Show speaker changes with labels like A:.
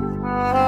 A: 嗯。